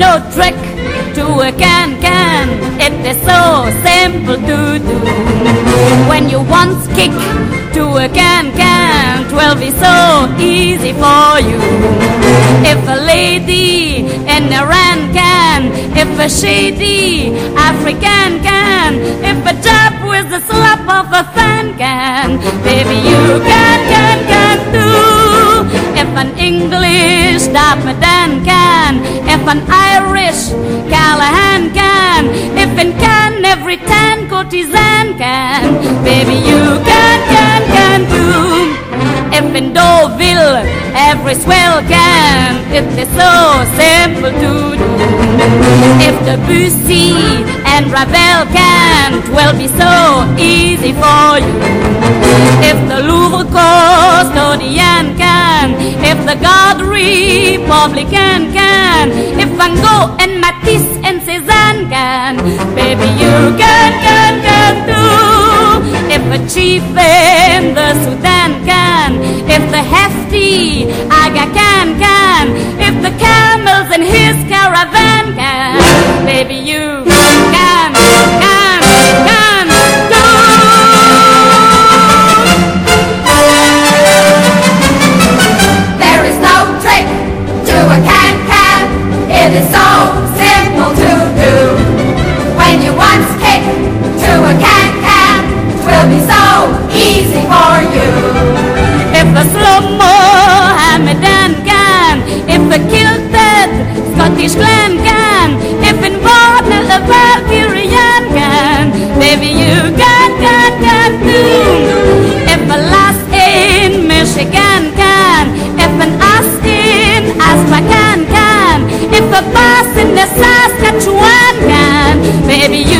No trick to a can can. It is so simple to do. When you once kick to a can can, it will be so easy for you. If a lady in Iran can, if a shady African can, if a Jap with the slap of a fan can, an Irish Callahan can, if in Cannes every tan courtesan can, baby you can, can, can too. If in Deauville every swell can, it is so simple to do. If Debussy and Ravel can, will be so easy for you. If the Louvre custodian the Guard Republican can, if Van Gogh and Matisse and Cézanne can, baby you can, can, can too. If a chief in the Sudan with Scottish clan can If in what no love Furian can Baby you can, can, can too If a last in Michigan can If an us in Aspacan can If a boss in the Saskatchewan can Baby you